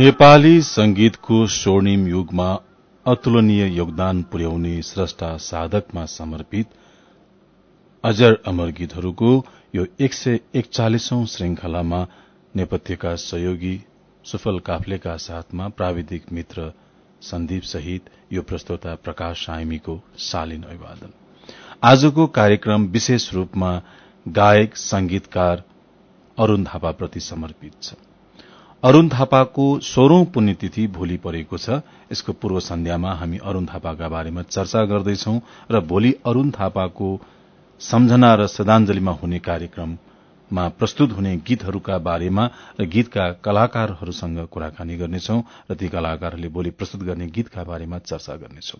नेपाली संगीतको स्वर्णिम युगमा अतुलनीय योगदान पुर्याउने स्रष्टा साधकमा समर्पित अजर अमर गीतहरूको यो एक सय एकचालिसौं श्रृंखलामा नेपथ्यका सहयोगी सुफल काफ्लेका साथमा प्राविधिक मित्र सन्दीप सहित यो प्रस्तोता प्रकाश साइमीको शालीन अभिवादन। आजको कार्यक्रम विशेष रूपमा गायक संगीतकार अरूण थापाप्रति समर्पित छ। अरूण थापाको सोह्रौं पुण्यतिथि भोलि परेको छ। यसको पूर्व सन्ध्यामा हामी अरूण थापाका बारेमा चर्चा गर्दैछौ र भोलि अरूण थापाको सम्झना र श्रद्धांजलिमा हुने कार्यक्रममा प्रस्तुत हुने गीतहरूका बारेमा र गीतका कलाकारहरूसँग कुराकानी गर्नेछौ र ती कलाकारहरूले भोलि प्रस्तुत गर्ने गीतका बारेमा चर्चा गर्नेछौ।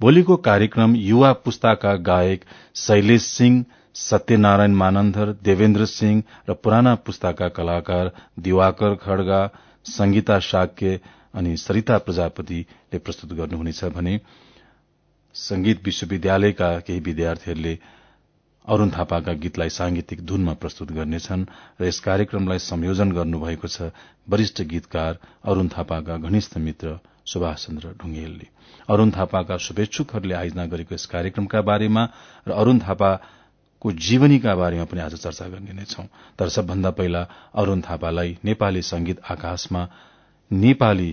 भोलिको कार्यक्रम युवा पुस्ताका गायक शैलेश सिंह सत्यनारायण मानन्धर देवेन्द्र सिंह र पुराना पुस्ताका कलाकार दिवाकर खड्गा संगीता शाक्य अनि सरिता प्रजापतिले प्रस्तुत गर्नुहुनेछ भने संगीत विश्वविद्यालयका केही विद्यार्थीहरूले अरूण थापाका गीतलाई सांगीतिक धुनमा प्रस्तुत गर्नेछन् र यस कार्यक्रमलाई संयोजन गर्नुभएको छ वरिष्ठ गीतकार अरूण थापाका घनिष्ठ मित्र सुभाष चन्द्र ढुङ्गेलले। अरूण थापाका शुभेच्छुकहरूले आयोजना गरेको यस कार्यक्रमका बारेमा र अरूण थापा को जीवनीका बारेमा पनि आज चर्चा गर्ने नै छौं। तर सबभन्दा पहिला अरूण थापालाई नेपाली संगीत आकाशमा नेपाली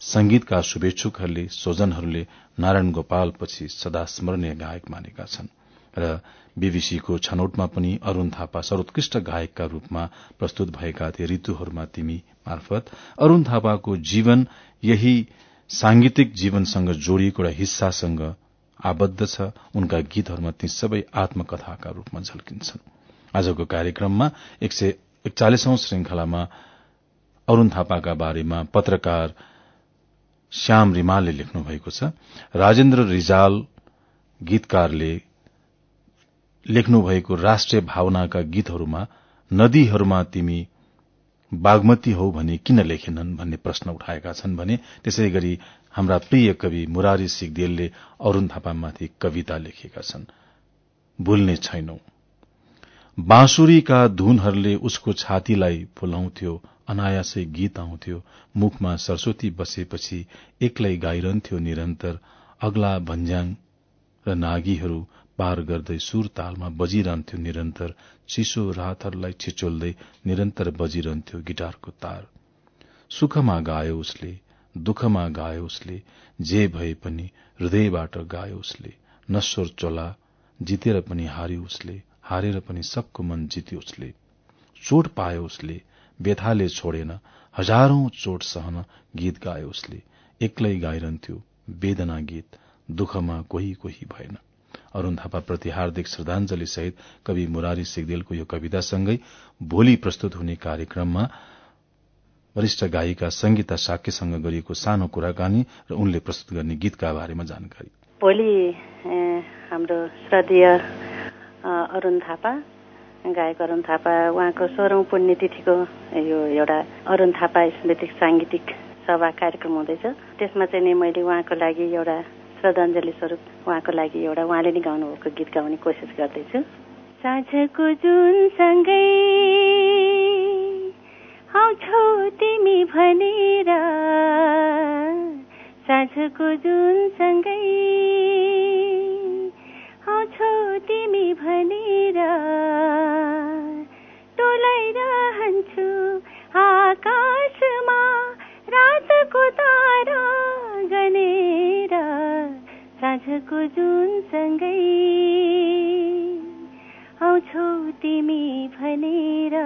संगीतका शुभेच्छुकहरूले स्वजनहरूले नारायण गोपाल पछि सदा स्मरणीय गायक मानेका छन् र बीबीसीको छनौटमा पनि अरूण थापा सर्वोत्कृष्ट गायकका रूपमा प्रस्तुत भएका थिए ऋतुहरूमा तिमी मार्फत। अरूण थापाको जीवन यही सांगीतिक जीवनसँग जोडिएको एउटा हिस्सासँग आबद्ध छ उनका गीतहरूमा ती सबै आत्मकथाका रूपमा झल्किन्छन्। आजको कार्यक्रममा एक सय एकचालिसौं श्रृंखलामा अरूण थापाका बारेमा पत्रकार श्याम रिमालले लेख्नु भएको छ। राजेन्द्र रिजाल गीतकारले लेख्नु भएको राष्ट्रिय भावनाका गीतहरूमा नदीहरूमा तिमी बागमती हौ भने किन लेखेनन् भन्ने प्रश्न उठाएका छन् भने त्यसै गरी हाम्रा प्रिय कवि मुरारी सिगदेलले अरूण थापामाथि कविता लेखेका छन्। भुल्ने छैनौ। बाँसुरीका धुनहरूले उसको छातीलाई फुलाउँथ्यो अनायासै गीत आउँथ्यो मुखमा सरस्वती बसेपछि एक्लै गाइरहन्थ्यो निरन्तर अग्ला भन्ज्याङ र नागीहरू पार गर्दै सुर तालमा बजिरहन्थ्यो निरन्तर। चिसो रातहरूलाई छिचोल्दै निरन्तर बजिरहन्थ्यो गिटारको तार। सुखमा गायो उसले दुःखमा गायो उसले जे भए पनि हृदयबाट गायो उसले नश्वर चोला जितेर पनि हार्यो उसले हारेर पनि सबको मन जित्यो उसले। चोट पायो उसले व्यथाले छोडेन हजारौं चोट सहन गीत गायो उसले। एक्लै गाइरहन्थ्यो वेदना गीत दुःखमा कोही कोही भएन। अरूण थापाप्रति हार्दिक श्रद्धांजलि सहित कवि मुरारी सिगदेलको यो कवितासँगै भोलि प्रस्तुत हुने कार्यक्रममा वरिष्ठ गायिका संगीता साक्यसँग गरिएको सानो कुराकानी र उनले प्रस्तुत गर्ने गीतका बारेमा जानकारी। भोलि हाम्रो श्रद्धेय अरूण थापा गायक अरूण थापा उहाँको सोह्रौँ पुण्यतिथिको यो एउटा अरूण थापा स्मृति साङ्गीतिक सभा कार्यक्रम हुँदैछ। त्यसमा चाहिँ नि मैले उहाँको लागि एउटा श्रद्धाञ्जली स्वरूप उहाँको लागि एउटा उहाँले नै गाउनुभएको गीत गाउने कोसिस गर्दैछु। साँझको जुन सँगै आउँछौ तिमी भनेर साँझको जुन सँगै आउँछौ तिमी भनेर टोलाइरहन्छु आकाशमा रातको तारा गनेर साँझको जुन सँगै आउँछौ तिमी भनेर।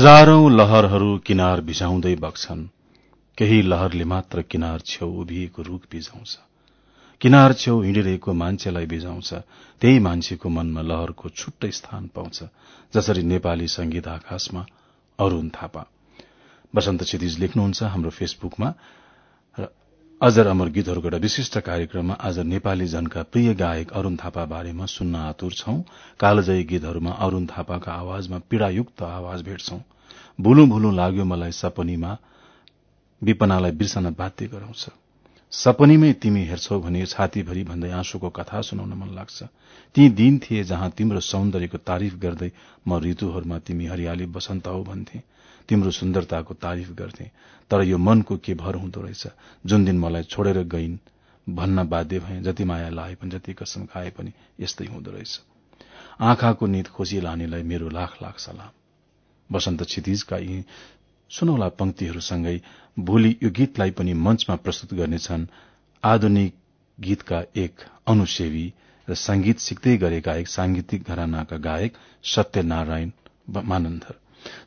हजारौं लहरहरू किनार भिजाउँदै बग्छन्। केही लहरले मात्र किनार छेउ उभिएको रूख भिजाउँछ। किनार छेउ हिँडिरहेको मान्छेलाई भिजाउँछ। त्यही मान्छेको मनमा लहरको छुट्टै स्थान पाउँछ जसरी नेपाली संगीत आकाशमा अरूण थापा। वसन्त क्षितिज लेख्नुहुन्छ हाम्रो फेसबुकमा। अजर अमर गीतहरूको एउटा विशिष्ट कार्यक्रममा आज नेपाली जनका प्रिय गायक अरूण थापा बारेमा सुन्न आतुर छौं। कालजयी गीतहरूमा अरूण थापाका आवाजमा पीड़ायुक्त आवाज भेट्छौं। भुलु भुलु लाग्यो मलाई सपनीमा विपनालाई बिर्सन बाध्य गराउँछ। सपनीमै तिमी हेर्छौ भने छातीभरि भन्दै आँसुको कथा सुनाउन मन लाग्छ। ती दिन थिए जहाँ तिम्रो सौन्दर्यको तारिफ गर्दै म ऋतुहरूमा तिमी हरियाली बसन्त हौ भन्थे। तिम्रो सुन्दरताको तारिफ गर्थे। तर यो मनको के भर हुँदो रहेछ? जुन दिन मलाई छोडेर गइन् भन्न बाध्य भए जति माया लाए पनि जति कसम खाए पनि यस्तै हुँदो रहेछ। आँखाको निद खोजी लानेलाई मेरो लाख लाख सलाम। वसन्त क्षितिजका यी सुनौला पंक्तिहरूसँगै भोलि यो गीतलाई पनि मंचमा प्रस्तुत गर्नेछन् आधुनिक गीतका एक अनुसेवी र संगीत सिक्दै गरेका एक सांगीतिक घरानाका गायक सत्यनारायण मानन्धर।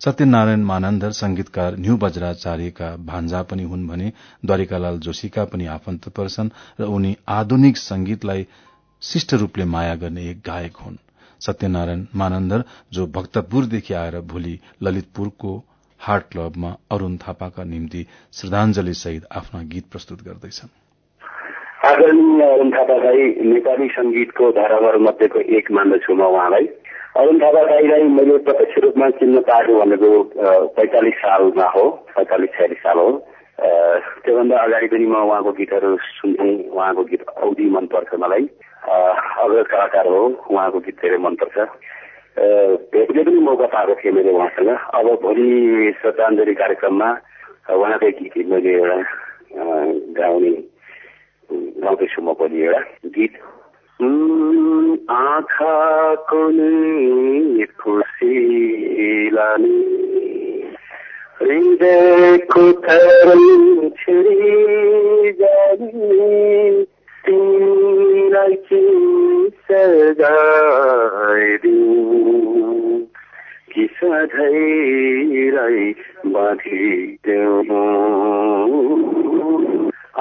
सत्यनारायण मानन्धर संगीतकार न्यू बज्राचार्यका भान्जा पनि हुन् भने द्वारिकालाल जोशीका पनि आफन्त पर्छन् र उनी आधुनिक संगीतलाई शिष्ट रूपले माया गर्ने एक गायक हुन्। सत्यनारायण मानन्दर जो भक्तपुरदेखि आएर भोलि ललितपुरको हार्ट क्लबमा अरूण थापाका निम्ति श्रद्धांजलि सहित आफ्ना गीत प्रस्तुत गर्दैछन्। आदरणीय अरूण थापालाई नेपाली संगीतको धारावार मध्येको एक मान्दछु म उहाँलाई। अरूण थापा दाईलाई मैले प्रत्यक्ष रूपमा चिन्न पाएको भनेको पैँतालिस सालमा हो पैँतालिस छयालिस साल हो। त्योभन्दा अगाडि पनि म उहाँको गीतहरू सुन्थेँ उहाँको गीत औधी मनपर्छ मलाई। अग्रज कलाकार हो उहाँको गीत धेरै मनपर्छ। भेट्ने पनि मौका पाएको थिएँ मैले उहाँसँग। अब भोलि श्रद्धाञ्जली कार्यक्रममा उहाँकै गीत मैले एउटा गाउने गाउँदैछु म भोलि एउटा गीत। आँखाको खुसीलानी हृदयको तरङ छिरी जाने तिमीलाई के सजाइदिउँ कि सधैँलाई बाँधिदेऊ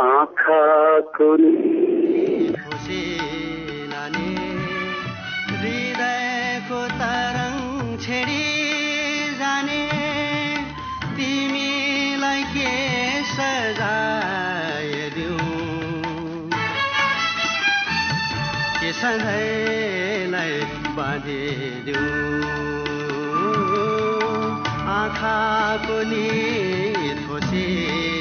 आँखाको हृदयको छेडी जाने। तिमीलाई के सजाय दिउँ के सधैँलाई बाँधिदिउँ आँखाको नि थोसी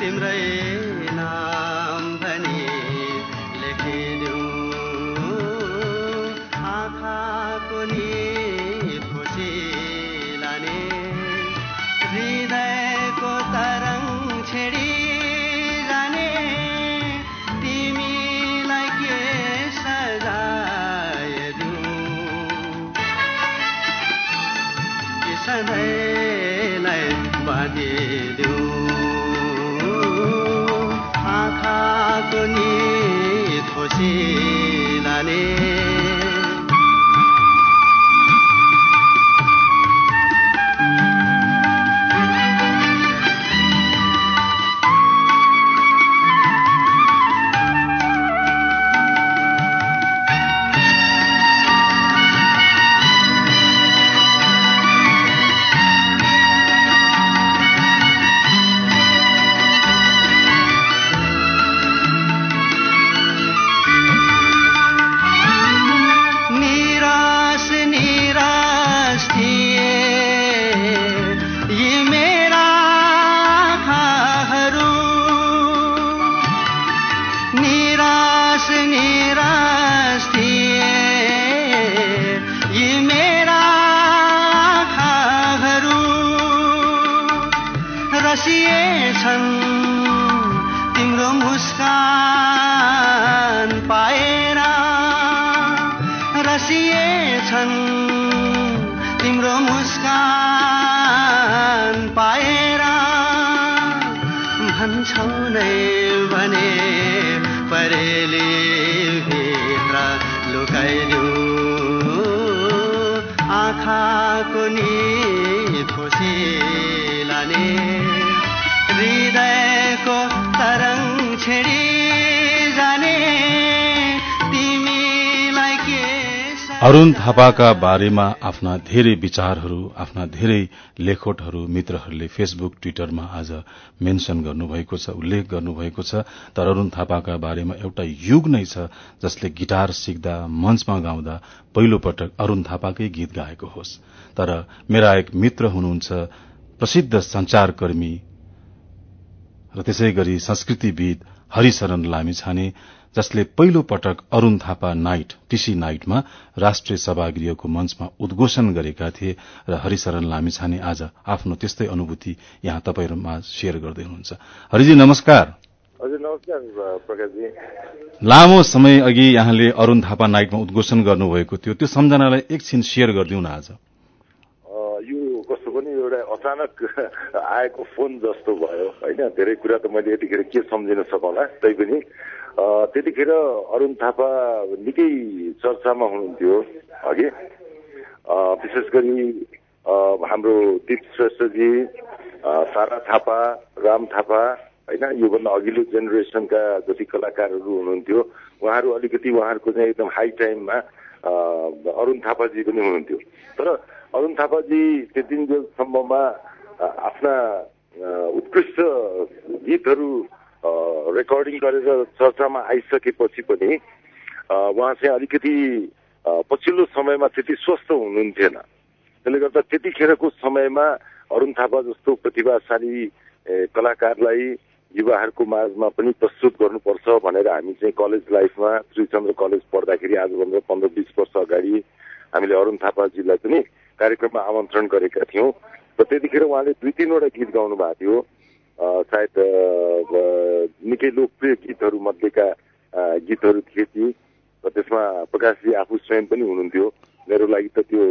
भने खुशी अरूण थापाका बारेमा आफ्ना धेरै विचारहरू आफ्ना धेरै लेखोटहरू मित्रहरूले फेसबुक ट्विटरमा आज मेन्शन गर्नुभएको छ उल्लेख गर्नुभएको छ। तर अरूण थापाका बारेमा एउटा युग नै छ जसले गिटार सिक्दा मञ्चमा गाउँदा पहिलो पटक अरूण थापाकै गीत गाएको होस्। तर मेरा एक मित्र हुनुहुन्छ प्रसिद्ध संचारकर्मी र त्यसै गरी संस्कृतिविद हरिशरण लामिछाने। जसले पहिलो पटक अरूण थापा नाइट टीसी नाइटमा राष्ट्रिय सभागृहको मञ्चमा उद्घोषण गरेका थिए र हरिशरण लामिछाने आज आफ्नो त्यस्तै अनुभूति यहाँ तपाईँहरूमा शेयर गर्दै हुनुहुन्छ। हरिजी नमस्कार। हजुर नमस्कार प्रकाशजी। लामो समय अघि यहाँले अरूण थापा नाइटमा उद्घोषण गर्नुभएको थियो। त्यो सम्झनालाई एकछिन शेयर गरिदिउँ न आज यो कस्तो पनि एउटा अचानक आएको फोन जस्तो भयो होइन? धेरै कुरा त मैले यतिखेर के सम्झिन सकौँला तैपनि त्यतिखेर अरुण थापा निकै चर्चामा हुनुहुन्थ्यो अघि। विशेष गरी हाम्रो दीप श्रेष्ठजी सारा थापा राम थापा होइन योभन्दा अघिल्लो जेनेरेसनका जति कलाकारहरू हुनुहुन्थ्यो उहाँहरू अलिकति उहाँहरूको चाहिँ एकदम हाई टाइममा अरुण थापाजी पनि हुनुहुन्थ्यो। तर अरुण थापाजी त्यति दिनसम्ममा आफ्ना उत्कृष्ट गीतहरू रेकर्डिङ गरेर चर्चामा आइसकेपछि पनि उहाँ चाहिँ अलिकति पछिल्लो समयमा त्यति स्वस्थ हुनुहुन्थेन। त्यसले गर्दा त्यतिखेरको समयमा अरुण थापा जस्तो प्रतिभाशाली कलाकारलाई युवाहरूको माझमा पनि प्रस्तुत गर्नुपर्छ भनेर हामी चाहिँ कलेज लाइफमा श्रीचन्द्र कलेज पढ्दाखेरि आजभन्दा पन्ध्र बिस वर्ष अगाडि हामीले अरुण थापाजीलाई पनि कार्यक्रममा आमन्त्रण गरेका थियौँ। र त्यतिखेर उहाँले दुई तिनवटा गीत गाउनु भएको थियो। सायद निकै लोकप्रिय गीतहरू मध्येका गीतहरू थिए ती। र त्यसमा प्रकाशजी आफू स्वयं पनि हुनुहुन्थ्यो। मेरो लागि त त्यो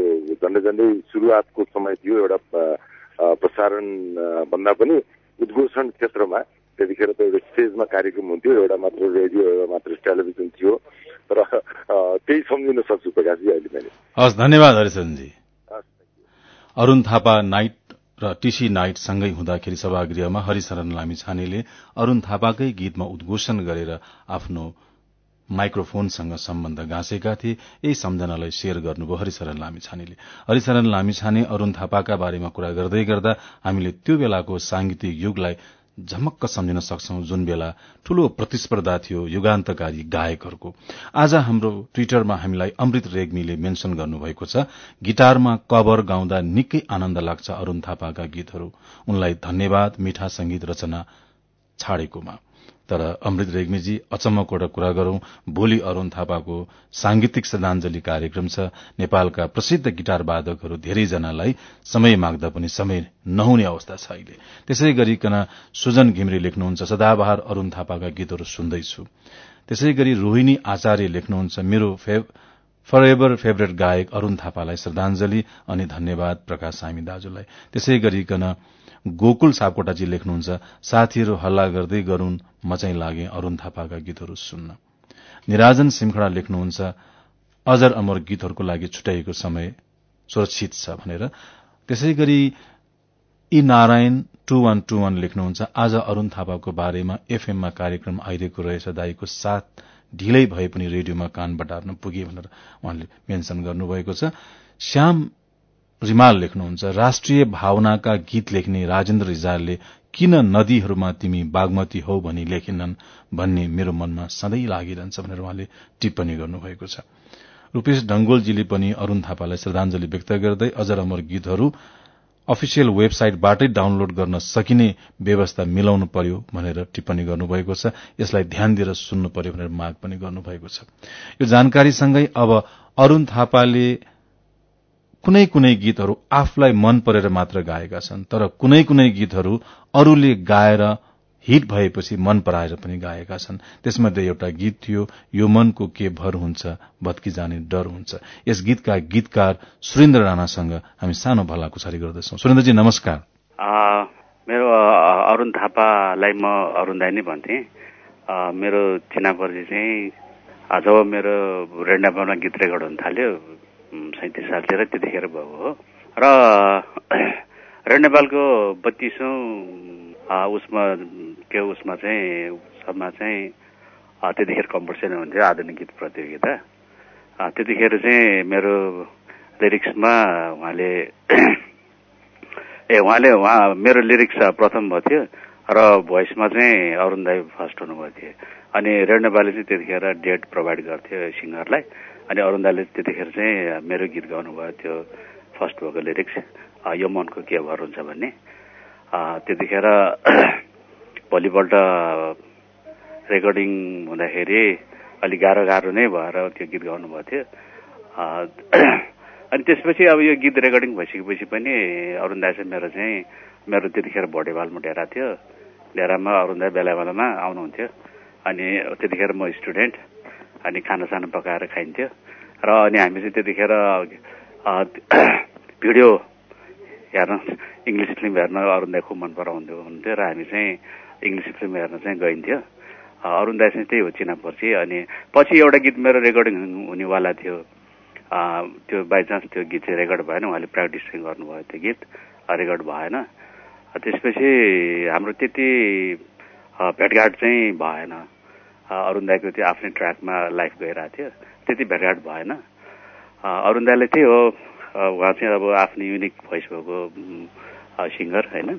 झन्डै झन्डै सुरुवातको समय थियो एउटा प्रसारण भन्दा पनि उद्घोषण क्षेत्रमा। त्यतिखेर त एउटा स्टेजमा कार्यक्रम हुन्थ्यो। एउटा मात्र रेडियो एउटा मात्र टेलिभिजन थियो। तर त्यही सम्झिन सक्छु प्रकाशजी अहिले मैले। हस् धन्यवाद हरिशनजी अरूण थापा नाइट र टीसी नाइट सँगै हुँदाखेरि सभागृहमा हरिशरण लामिछानेले अरूण थापाकै गीतमा उद्घोषण गरेर आफ्नो माइक्रोफोनसँग सम्बन्ध गाँसेका थिए। यही सम्झनालाई शेयर गर्नुभयो हरिशरण लामिछानेले। हरिशरण लामिछाने अरूण थापाका बारेमा कुरा गर्दै गर्दा हामीले त्यो बेलाको सांगीतिक युगलाई झमक्क सम्झिन सक्छौ। जुन बेला ठूलो प्रतिस्पर्धा थियो युगान्तकारी गायकहरूको। आज हाम्रो ट्विटरमा हामीलाई अमृत रेग्मीले मेन्शन गर्नुभएको छ गिटारमा कभर गाउँदा निकै आनन्द लाग्छ अरूण थापाका गीतहरू। उनलाई धन्यवाद मिठा संगीत रचना छाडेकोमा। तर अमृत रेग्मीजी अचम्मको एउटा कुरा गरौं। भोलि अरूण थापाको सांगीतिक श्रद्धाञ्जली कार्यक्रम छ। नेपालका प्रसिद्ध गिटार वादकहरू धेरैजनालाई समय माग्दा पनि समय नहुने अवस्था छ अहिले। त्यसै गरिकन सुजन घिम्रे लेख्नुहुन्छ सदाबहार अरूण थापाका गीतहरू सुन्दैछु। त्यसै गरी रोहिणी आचार्य लेख्नुहुन्छ मेरो फर एभर फेभरेट गायक अरूण थापालाई श्रद्धाञ्जली अनि धन्यवाद प्रकाश सामी दाजुलाई। त्यसै गरिकन गोकुल सापकोटाजी लेख्नुहुन्छ साथीहरू हल्ला गर्दै गरून् म चाहिँ लागे अरूण थापाका गीतहरू सुन्न। निराजन सिमखडा लेख्नुहुन्छ अजर अमर गीतहरूको लागि छुट्याइएको समय सुरक्षित छ भनेर। त्यसै गरी यी Narayan two one two one लेख्नुहुन्छ आज अरूण थापाको बारेमा एफएममा कार्यक्रम आइरहेको रहेछ दाईको साथ ढिलै भए पनि रेडियोमा कान बटार्न पुगे भनेर उहाँले मेन्सन गर्नुभएको छ। श्याम रिमाल लेख्नुहुन्छ राष्ट्रिय भावनाका गीत लेख्ने राजेन्द्र रिजालले किन नदीहरूमा तिमी बागमती हौ भनी लेखेनन् भन्ने मेरो मनमा सधैँ लागिरहन्छ भनेर उहाँले टिप्पणी गर्नुभएको छ। रूपेश ढंगोलजीले पनि अरूण थापालाई श्रद्धाञ्जली व्यक्त गर्दै अजर अमर गीतहरू अफिसियल वेबसाइटबाटै डाउनलोड गर्न सकिने व्यवस्था मिलाउनु पर्यो भनेर टिप्पणी गर्नुभएको छ। यसलाई ध्यान दिएर सुन्नु पर्यो भनेर माग पनि गर्नुभएको छ। यो जानकारीसँगै अब अरूण थापाले कुनै कुनै गीतहरू आफूलाई मन परेर मात्र गाएका छन् तर कुनै कुनै गीतहरू अरूले गाएर हिट भएपछि मन पराएर पनि गाएका छन्। त्यसमध्ये एउटा गीत थियो यो मनको के भर हुन्छ भत्की जाने डर हुन्छ। यस गीतका गीतकार सुरेन्द्र राणासँग हामी सानो भलाकुसारी गर्दछौ। सुरेन्द्रजी नमस्कार। मेरो अरूण थापालाई म अरूण दाई नै भन्थे। मेरो चिनापर्जी चाहिँ जब मेरो रेन्डापामा गीत रेकर्ड हुन थाल्यो। सैतिस सालतिर त्यतिखेर भएको हो। र र नेपालको बत्तिसौँ उसमा के उसमा चाहिँ उसमा चाहिँ त्यतिखेर कम्पिटिसन हुन्थ्यो आधुनिक गीत प्रतियोगिता। त्यतिखेर चाहिँ मेरो लिरिक्समा उहाँले ए उहाँले उहाँ मेरो लिरिक्स प्रथम भएको थियो र भोइसमा चाहिँ अरुण दाई फर्स्ट हुनुभएको थियो। अनि रेड नेपालले चाहिँ त्यतिखेर डेट प्रोभाइड गर्थ्यो सिङ्गरलाई। अनि अरुण दाईले त्यतिखेर चाहिँ मेरो गीत गाउनुभयो त्यो फर्स्ट भएको लिरिक्स यो मनको के भर हुन्छ भन्ने। त्यतिखेर भोलिपल्ट रेकर्डिङ हुँदाखेरि अलिक गाह्रो गाह्रो नै भएर त्यो गीत गाउनुभएको थियो। अनि त्यसपछि अब यो गीत रेकर्डिङ भइसकेपछि पनि अरुण दाई चाहिँ मेरो चाहिँ मेरो त्यतिखेर भोटेवालमा डेरा थियो। डेरामा अरुण दाई बेला बेलामा आउनुहुन्थ्यो। अनि त्यतिखेर म स्टुडेन्ट। अनि खानासाना पकाएर खाइन्थ्यो। र अनि हामी चाहिँ त्यतिखेर भिडियो हेर्न इङ्ग्लिस फिल्म हेर्न अरुण दाई खुब मन पराउँथ्यो हुन्थ्यो र हामी चाहिँ इङ्ग्लिस फिल्म हेर्न चाहिँ गइन्थ्यो। अरुण दाई चाहिँ त्यही हो चिना पर्ची। अनि पछि एउटा गीत मेरो रेकर्डिङ हुनेवाला थियो। त्यो बाइचान्स त्यो गीत चाहिँ रेकर्ड भएन उहाँले प्र्याक्टिस चाहिँ गर्नुभयो त्यो गीत। रेकर्ड भएन। त्यसपछि हाम्रो त्यति भेटघाट चाहिँ भएन। अरुण दाईको त्यो आफ्नै ट्र्याकमा लाइफ गइरहेको थियो। त्यति भेटघाट भएन। अरुण दाईले त्यही हो उहाँ चाहिँ अब आफ्नो युनिक भोइस भएको सिङ्गर होइन?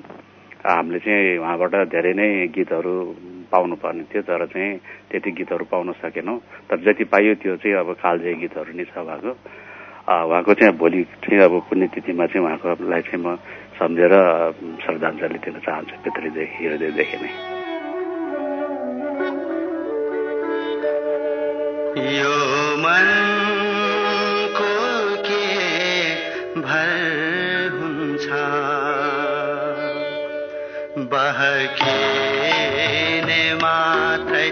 हामीले चाहिँ उहाँबाट धेरै नै गीतहरू पाउनु पर्ने थियो तर चाहिँ त्यति गीतहरू पाउन सकेनौँ। तर जति पाइयो त्यो चाहिँ अब कालजय गीतहरू नै छ उहाँको। उहाँको चाहिँ भोलि चाहिँ अब पुण्यतिथिमा चाहिँ उहाँकोलाई चाहिँ म सम्झेर श्रद्धाञ्जली दिन चाहन्छु भित्रैदेखि हृदयदेखि नै। यो मनको के भर हुन्छ। बहकिने मात्रै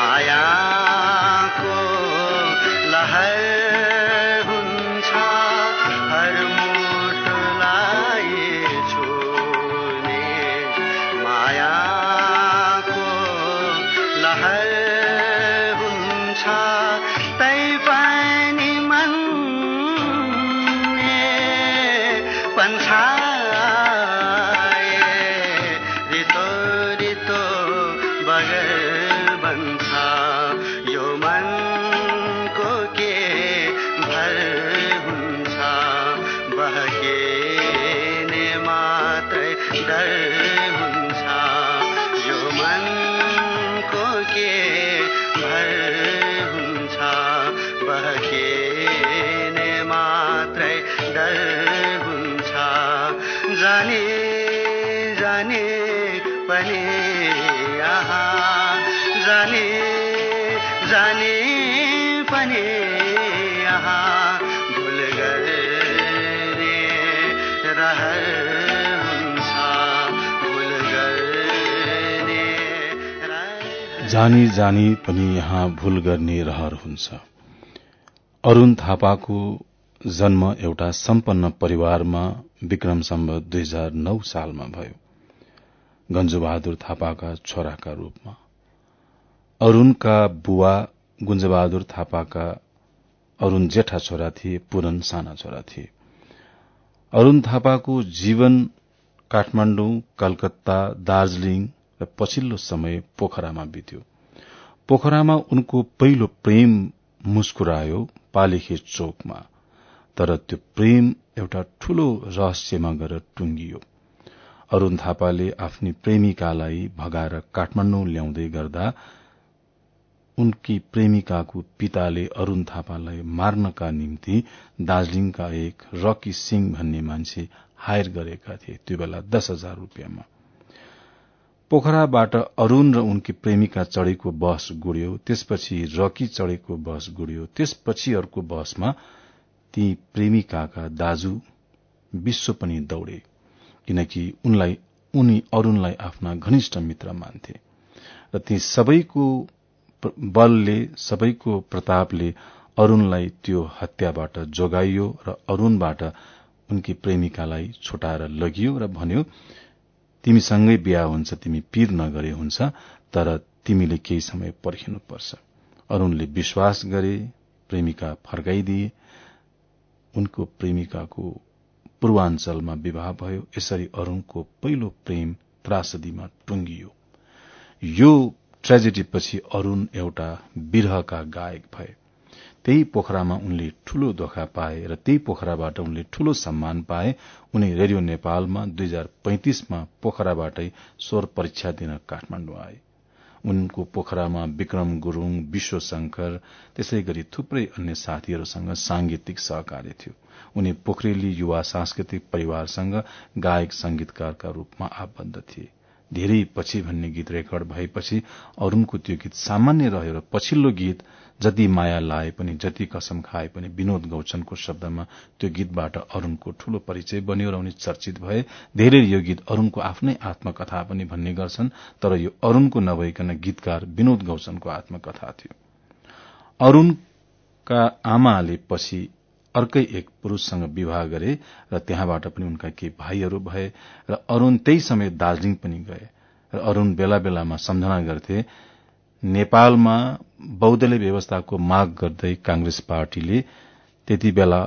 啊呀。जानी जानी पनि यहाँ भूल गर्ने रहर हुन्छ। अरूण थापाको जन्म एउटा सम्पन्न परिवारमा विक्रम सम्बत दुई हजार नौ सालमा भयो गंजुबहादुर थापाका छोराका रूपमा। अरूणका बुवा गुञ्जबहादुर थापाका अरूण जेठा छोरा थिए पूरन साना छोरा थिए। अरूण थापाको जीवन काठमाण्डु कलकत्ता दार्जीलिङ र पछिल्लो समय पोखरामा बित्यो। पोखरामा उनको पहिलो प्रेम मुस्कुरायो पालिखे चोकमा तर त्यो प्रेम एउटा ठूलो रहस्यमा गएर टुंगियो अरूण थापाले आफ्नी प्रेमिकालाई भगाएर काठमाण्डु ल्याउँदै गर्दा उनकी प्रेमिकाको पिताले अरूण थापालाई मार्नका निम्ति दार्जीलिङका एक रकी सिंह भन्ने मान्छे हायर गरेका थिए त्यो बेला दस हजार रूपियाँमा। पोखराबाट अरूण र उनकी प्रेमिका चढ़ेको बस गुड्यो त्यसपछि रकी चढ़ेको बस गुड्यो त्यसपछि अर्को बसमा ती प्रेमिकाका दाजु विश्व पनि दौड़े किनकि उनलाई उनी अरूणलाई आफ्ना घनिष्ठ मित्र मान्थे। र ती सबैको बलले सबैको प्रतापले अरूणलाई त्यो हत्याबाट जोगाइयो र अरूणबाट उनकी प्रेमिकालाई छुटाएर लगियो र भन्यो तिमीसँगै बिहा हुन्छ तिमी पीर नगरे हुन्छ तर तिमीले केही समय पर्खिनुपर्छ। अरूणले विश्वास गरे प्रेमिका फर्काइदिए। उनको प्रेमिकाको पूर्वाञ्चलमा विवाह भयो यसरी अरूणको पहिलो प्रेम त्रासदीमा टुंगियो यो ट्रेजेडीपछि अरूण एउटा विरहका गायक भए। त्यही पोखरामा उनले ठूलो धोका पाए र त्यही पोखराबाट उनले ठूलो सम्मान पाए। उनी रेडियो नेपालमा दुई हजार पैंतिसमा पोखराबाटै स्वर परीक्षा दिन काठमाण्डु आए। उनको पोखरामा विक्रम गुरूङ विश्व शंकर त्यसै गरी थुप्रै अन्य साथीहरूसँग सांगीतिक सहकार्य थियो। उनी पोखरेली युवा सांस्कृतिक परिवारसँग गायक संगीतकारका रूपमा आबद्ध थिए। धेरै पछि भन्ने गीत रेकर्ड भएपछि अरूणको त्यो गीत सामान्य रह्यो र पछिल्लो गीत जति माया लाए पनि जति कसम खाए पनि विनोद गौचनको शब्दमा त्यो गीतबाट अरूणको ठूलो परिचय बन्यो र उनी चर्चित भए। धेरै यो गीत अरूणको आफ्नै आत्मकथा पनि भन्ने गर्छन् तर यो अरूणको नभइकन गीतकार विनोद गौचनको आत्मकथा थियो। अरूणका आमाले पछि अर्कै एक पुरूषसँग विवाह गरे र त्यहाँबाट पनि उनका केही भाइहरू भए र अरूण त्यही समय दार्जीलिङ पनि गए र अरूण बेला बेलामा सम्झना गर्थे नेपालमा बौद्धले व्यवस्थाको माग गर्दै कांग्रेस पार्टीले त्यति बेला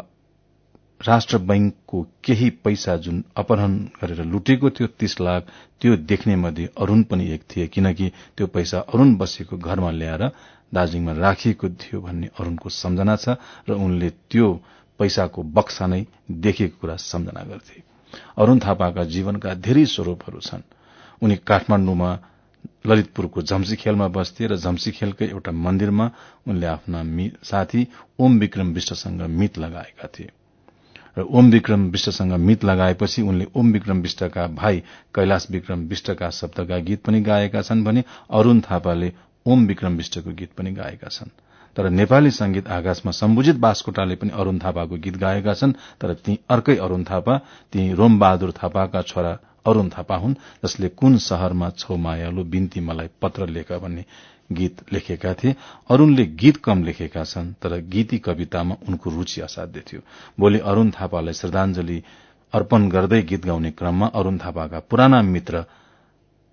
राष्ट्र बैंकको केही पैसा जुन अपहरण गरेर लुटेको थियो तीस लाख त्यो देख्ने मध्ये अरूण पनि एक थिए किनकि त्यो पैसा अरूण बसेको घरमा ल्याएर दार्जीलिङमा राखिएको थियो भन्ने अरूणको सम्झना छ र उनले त्यो पैसाको बक्सा नै देखेको कुरा सम्झना गर्थे। अरूण थापाका जीवनका धेरै स्वरूपहरू छन्। उनी काठमाण्डुमा ललितपुरको झम्सी खेलमा बस्थे र झम्सी खेलकै एउटा मन्दिरमा उनले आफ्ना साथी ओम विक्रम विष्टसँग मित लगाएका थिए। र ओम विक्रम विष्टसँग मित लगाएपछि उनले ओम विक्रम विष्टका भाइ कैलाश विक्रम विष्टका शब्दका गीत पनि गाएका छन् भने अरूण थापाले ओम विक्रम विष्टको गीत पनि गाएका छन्। तर नेपाली संगीत आकाशमा सम्बुजित बासकोटाले पनि अरूण थापाको गीत गाएका छन् तर ती अर्कै अरूण थापा ती रोमबहादुर थापाका छोरा अरूण थापा हुन् जसले कुन शहरमा छौ मायालु बिन्ती मलाई पत्र लेख भन्ने गीत लेखेका थिए। अरूणले गीत कम लेखेका छन् तर गीती कवितामा उनको रूचि असाध्य थियो। भोलि अरूण थापालाई श्रद्धांजलि अर्पण गर्दै गीत गाउने क्रममा अरूण थापाका पुराना मित्र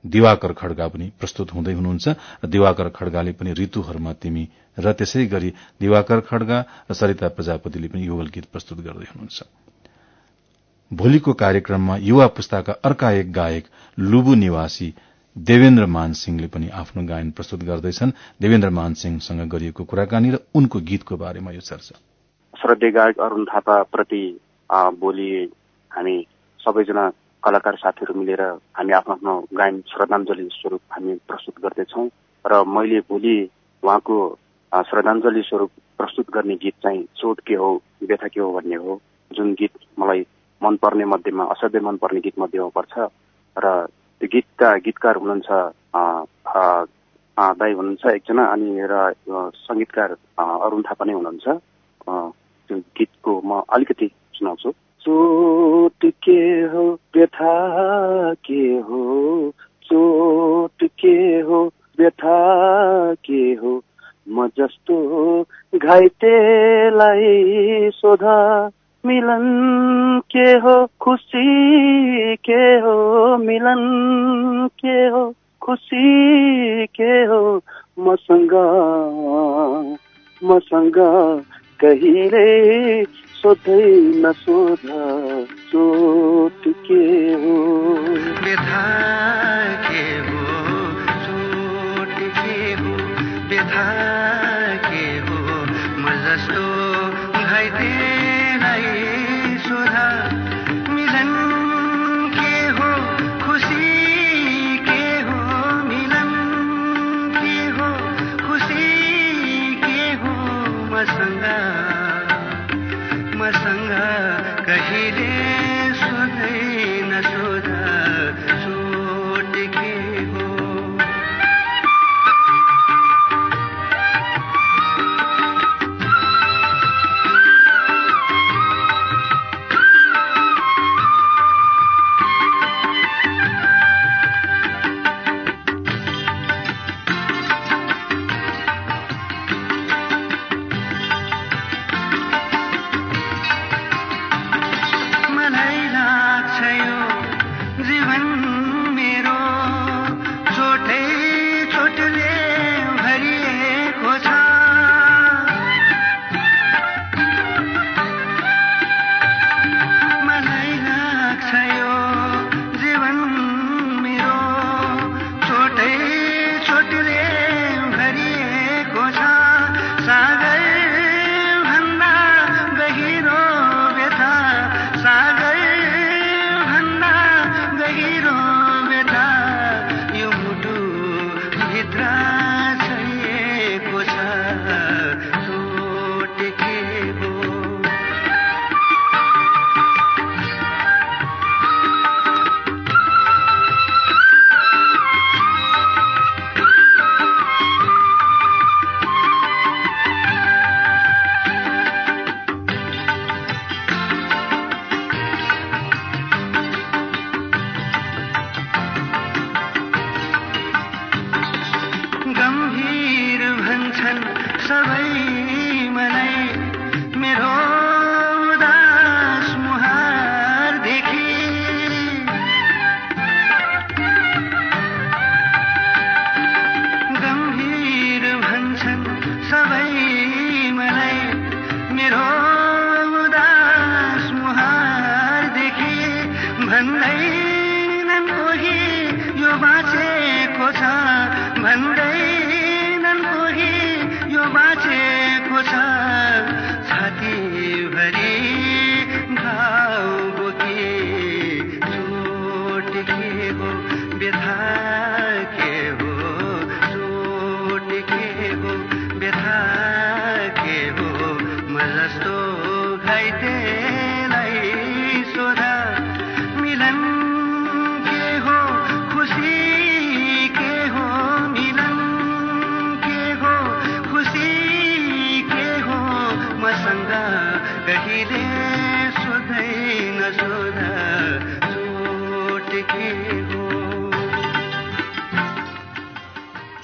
दिवाकर खड्गा पनि प्रस्तुत हुँदै हुनुहुन्छ। दिवाकर खड्गाले पनि ऋतुहरूमा तिमी र त्यसै गरी दिवाकर खड्गा र सरिता प्रजापतिले पनि युगल गीत प्रस्तुत गर्दै हुनुहुन्छ। भोलिको कार्यक्रममा युवा पुस्ताका अर्का एक गायक लुबु निवासी देवेन्द्र मान सिंहले पनि आफ्नो गायन प्रस्तुत गर्दैछन्। देवेन्द्र मान सिंहसँग गरिएको कुराकानी र उनको गीतको बारेमा यो चर्चा। श्रद्धेय गायक अरूण थापा प्रति भोलि हामी सबैजना कलाकार साथीहरू मिलेर हामी आफ्नो आफ्नो गायन श्रद्धाञ्जली स्वरूप हामी प्रस्तुत गर्दैछौ र मैले भोलि उहाँको श्रद्धाञ्जली स्वरूप प्रस्तुत गर्ने गीत चाहिँ चोट के हो व्यथा के हो भन्ने हो। जुन गीत मलाई मनपर्ने मध्येमा असाध्यै मनपर्ने गीत मध्येमा पर्छ। र त्यो गीतका गीतकार हुनुहुन्छ दाई हुनुहुन्छ एकजना अनि र सङ्गीतकार अरुण थापा नै हुनुहुन्छ। त्यो गीतको म अलिकति सुनाउँछु। चोट के हो व्यथा के हो? चोट के हो व्यथा के हो? म जस्तो घाइतेलाई सोध मिलन के हो खुसी के हो मिलन के हो खुसी के हो। मसँग मसँग कहिले सोधै नसोध चोट के हो। व्यथा के हो चोट के हो व्यथा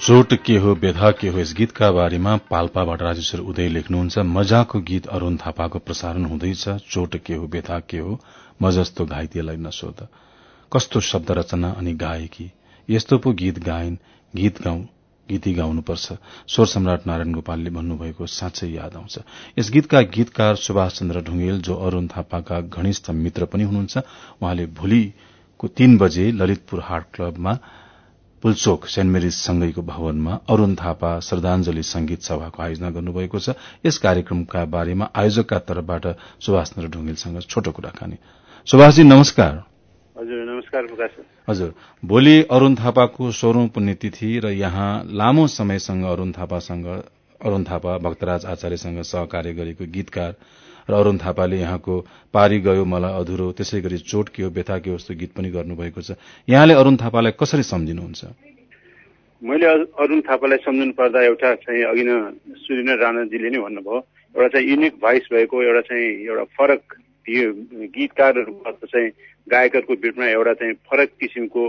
चोट के हो व्यथा के हो यस गीतका बारेमा पाल्पाबाट राजेश्वर उदय लेख्नुहुन्छ। मजाको गीत अरूण थापाको प्रसारण हुँदैछ। चोट के हो व्यथा के हो म जस्तो घाइतेलाई नसोध कस्तो शब्द रचना अनि गाएकी यस्तो पो गीत गायन गीत गाउँ गीती गाउनुपर्छ। स्वर सम्राट नारायण गोपालले भन्नुभएको साँच्चै याद आउँछ। यस गीतका गीतकार सुभाष चन्द्र ढुंगेल जो अरूण थापाका घनिष्ठ मित्र पनि हुनुहुन्छ उहाँले भोलिको तीन बजे ललितपुर हाट क्लबमा पुलचोक सेन्ट मेरिज सँगैको भवनमा अरूण थापा श्रद्धांजलि संगीत सभाको आयोजना गर्नुभएको छ। यस कार्यक्रमका बारेमा आयोजकका तर्फबाट सुभाष चन्द्र ढुंगेलसँग छोटो कुराकानी। सुभाषजी नमस्कार। हजुर नमस्कार हजुर भोलि अरूण थापाको सोह्रौं पुण्यतिथि र यहाँ लामो समयसँग अरूण थापासँग अरूण थापा भक्तराज आचार्यसँग सहकार्य गरेको गीतकार र अरूण थापाले यहाँको पारी गयो मलाई अधुरो त्यसै गरी चोट के हो हो जस्तो गीत पनि गर्नुभएको छ। यहाँले अरूण थापालाई कसरी सम्झिनुहुन्छ? मैले अरुण थापालाई सम्झनु पर्दा एउटा चाहिँ अघि न सूर्य राणाजीले नै भन्नुभयो एउटा चाहिँ युनिक भोइस भएको एउटा चाहिँ एउटा फरक यो गीतकारहरूको चाहिँ गायकहरूको बिचमा एउटा चाहिँ फरक किसिमको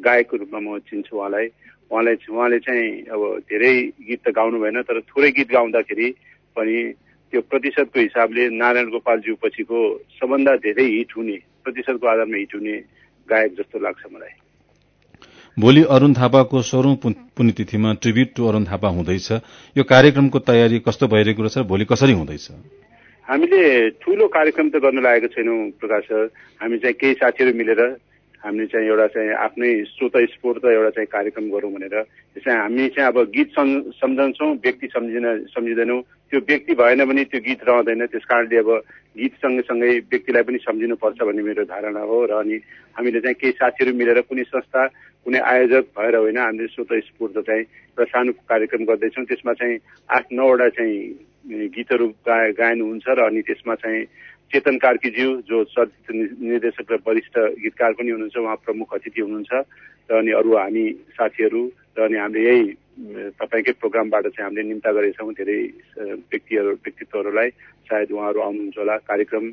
गायकको रूपमा म चिन्छु उहाँलाई। उहाँलाई उहाँले चाहिँ अब धेरै गीत त गाउनु भएन तर थोरै गीत गाउँदाखेरि पनि त्यो प्रतिशतको हिसाबले नारायण गोपालज्यू पछिको सबभन्दा धेरै हिट हुने प्रतिशतको आधारमा हिट हुने गायक जस्तो लाग्छ मलाई। भोलि अरूण थापाको सोह्रौं पुण्यतिथिमा ट्रिब्युट टु अरूण थापा हुँदैछ। यो कार्यक्रमको तयारी कस्तो भइरहेको रहेछ भोलि कसरी हुँदैछ? हामीले ठूलो कार्यक्रम त गर्न लागेको छैनौँ प्रकाश सर। हामी चाहिँ केही साथीहरू मिलेर हामीले चाहिँ एउटा चाहिँ आफ्नै स्वत स्फूर्त एउटा चाहिँ कार्यक्रम गरौँ भनेर। त्यसमा हामी चाहिँ अब गीत सम्झन्छौँ व्यक्ति सम्झिन सम्झिँदैनौँ। त्यो व्यक्ति भएन भने त्यो गीत रहँदैन। त्यस कारणले अब गीत सँगसँगै व्यक्तिलाई पनि सम्झिनुपर्छ भन्ने मेरो धारणा हो र अनि हामीले चाहिँ केही साथीहरू मिलेर कुनै संस्था कुनै आयोजक भएर होइन हामीले स्वत स्फूर्त चाहिँ एउटा सानो कार्यक्रम गर्दैछौँ। त्यसमा चाहिँ आठ नौवटा चाहिँ गीतहरू गाय गायन हुन्छ र अनि त्यसमा चाहिँ चेतन कार्कीज्यू जो चलचित्र निर्देशक र वरिष्ठ गीतकार पनि हुनुहुन्छ उहाँ प्रमुख अतिथि हुनुहुन्छ। र अनि अरू हामी साथीहरू र अनि हामीले यही तपाईँकै प्रोग्रामबाट चाहिँ हामीले निम्ता गरेछौँ। धेरै व्यक्तिहरू व्यक्तित्वहरूलाई सायद उहाँहरू आउनुहुन्छ होला। कार्यक्रम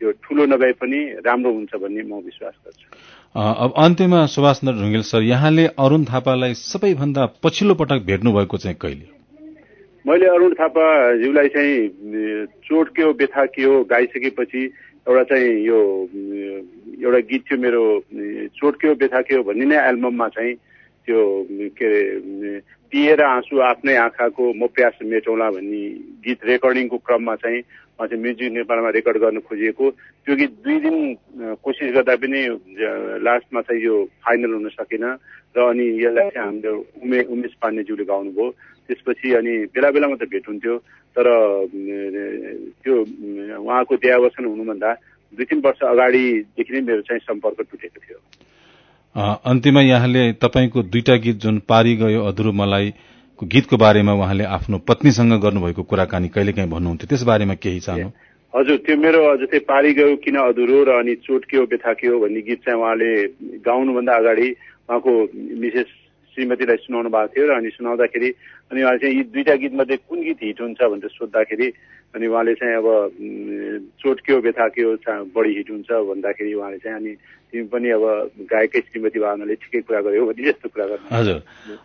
यो ठुलो नभए पनि राम्रो हुन्छ भन्ने म विश्वास गर्छु। अब अन्त्यमा सुभाष चन्द्र ढुङ्गेल सर यहाँले अरूण थापालाई सबैभन्दा पछिल्लो पटक भेट्नु भएको चाहिँ कहिले? मैले अरूण थापाज्यूलाई चाहिँ चोट के हो व्यथा के हो गाइसकेपछि एउटा चाहिँ यो एउटा गीत थियो मेरो चोट के हो व्यथा के हो भन्ने नै एल्बममा चाहिँ त्यो के अरे पिएर आँसु आफ्नै आँखाको म प्यास मेटौँला भन्ने गीत रेकर्डिङको क्रममा चाहिँ म्युजिक नेपालमा रेकर्ड गर्न खोजिएको। त्यो गीत दुई दिन कोसिस गर्दा पनि लास्टमा चाहिँ यो फाइनल हुन सकेन। र अनि यसलाई चाहिँ हामीले उमे उमेश पाण्डेज्यूले गाउनुभयो। त्यसपछि अनि बेला बेलामा त भेट हुन्थ्यो। तर त्यो उहाँको देहावसन हुनुभन्दा दुई तिन वर्ष अगाडिदेखि नै मेरो चाहिँ सम्पर्क टुटेको थियो। अन्त्यमा यहाँले तपाईँको दुईटा गीत जुन पारी गयो अधुरो मलाई गीतको बारेमा उहाँले आफ्नो पत्नीसँग गर्नुभएको कुराकानी कहिलेकाहीँ भन्नुहुन्थ्यो त्यस बारेमा केही चाहनु? हजुर त्यो मेरो जस्तै पारी गयो किन अधुरो र अनि चोट के हो व्यथा के हो भन्ने गीत चाहिँ उहाँले गाउनुभन्दा अगाडि उहाँको मिसेस श्रीमतीलाई सुनाउनु भएको थियो र अनि सुनाउँदाखेरि अनि उहाँले चाहिँ यी दुईटा गीतमध्ये कुन गीत हिट हुन्छ भनेर सोद्धाखेरि अनि उहाँले चाहिँ अब चोट के हो व्यथा के हो बढी हिट हुन्छ भन्दाखेरि उहाँले चाहिँ अनि तिमी पनि अब गायकै श्रीमती भावनाले ठिकै कुरा गर्यो भने जस्तो कुरा गर्नु। हजुर।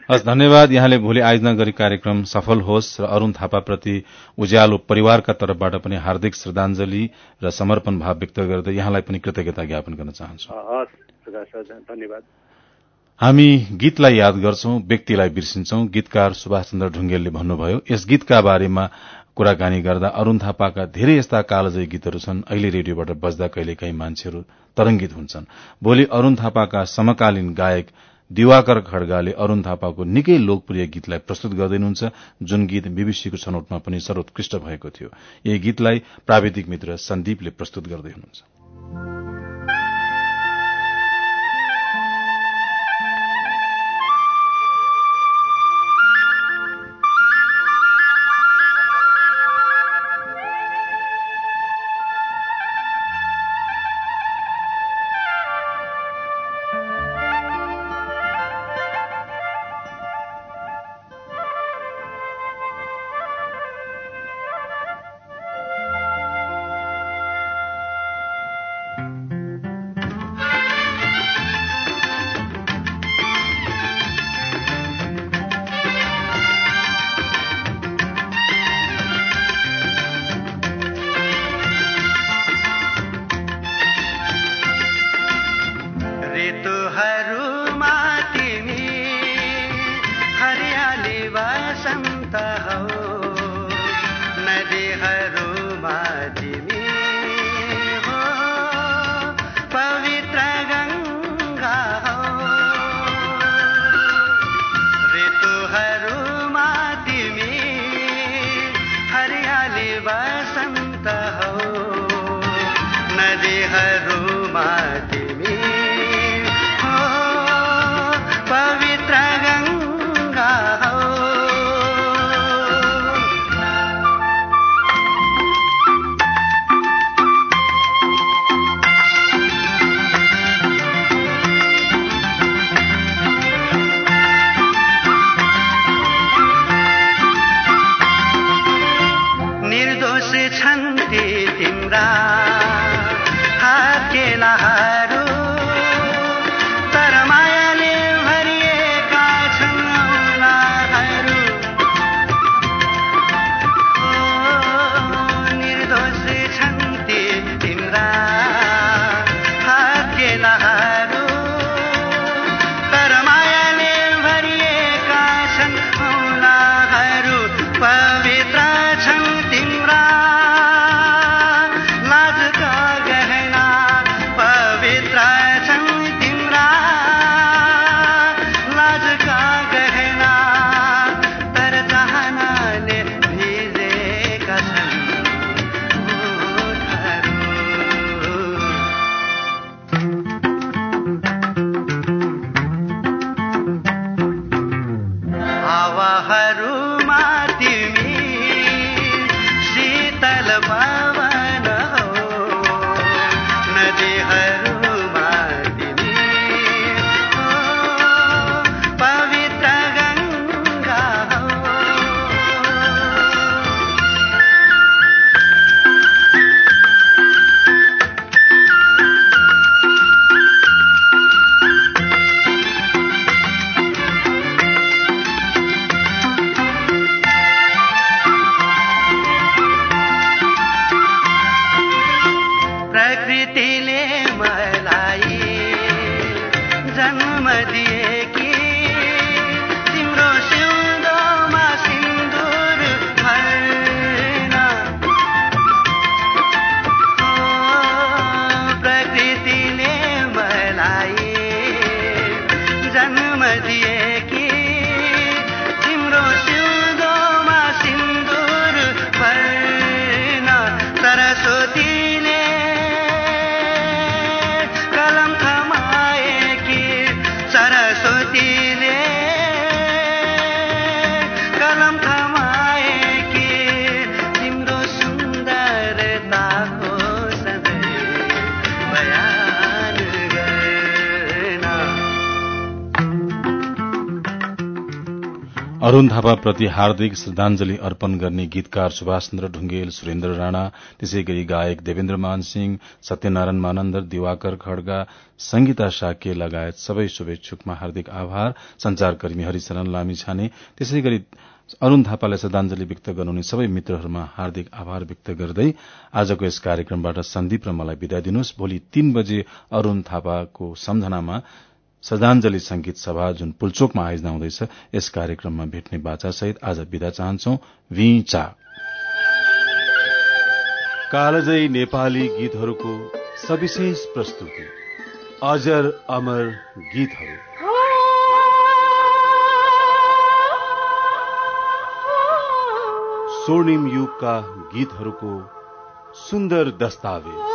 हस् धन्यवाद। यहाँले भोलि आयोजना गरी कार्यक्रम सफल होस् र अरूण थापाप्रति उज्यालो परिवारका तर्फबाट पनि हार्दिक श्रद्धाञ्जली र समर्पण भाव व्यक्त गर्दै यहाँलाई पनि कृतज्ञता ज्ञापन गर्न चाहन्छु। धन्यवाद। हामी गीतलाई याद गर्छौं व्यक्तिलाई बिर्सिन्छौं। गीतकार सुभाष चन्द्र ढुङ्गेलले भन्नुभयो यस गीतका बारेमा कुराकानी गर्दा अरूण थापाका धेरै यस्ता कालजयी गीतहरू छन्। अहिले रेडियोबाट बज्दा कहिलेकाहीँ मान्छेहरू तरंगित हुन्छन्। भोलि अरूण थापाका समकालीन गायक दिवाकर खड्गाले अरूण थापाको निकै लोकप्रिय गीतलाई प्रस्तुत गर्दैनुहुन्छ जुन गीत बीबीसीको छनौटमा पनि सर्वोत्कृष्ट भएको थियो। यही गीतलाई प्राविधिक मित्र सन्दीपले प्रस्तुत गर्दै हुनुहुन्छ। हा अरूण थापाप्रति हार्दिक श्रद्धांजलि अर्पण गर्ने गीतकार सुभाष चन्द्र ढुंगेल सुरेन्द्र राणा त्यसै गरी गायक देवेन्द्र मान सिंह सत्यनारायण मानन्दर दिवाकर खड्गा संगीता साके लगायत सबै शुभेच्छुकमा हार्दिक आभार। संचारकर्मी हरिशरण लामिछाने त्यसै गरी अरूण थापालाई श्रद्धांजलि व्यक्त गर्नुहुने सबै मित्रहरूमा हार्दिक आभार व्यक्त गर्दै आजको यस कार्यक्रमबाट सन्दीप र मलाई विदा दिनुहोस्। भोलि तीन बजे अरूण थापाको सम्झनामा श्रद्धांजलि संगीत सभा जुन पुलचोकमा आयोजना हुँदैछ यस कार्यक्रममा भेट्ने बाचा सहित आज विदा चाहन्छौ। कालजयी नेपाली गीतहरूको सविशेष प्रस्तुति। अजर अमर गीतहरू। स्वर्णिम युगका गीतहरूको सुन्दर दस्तावेज।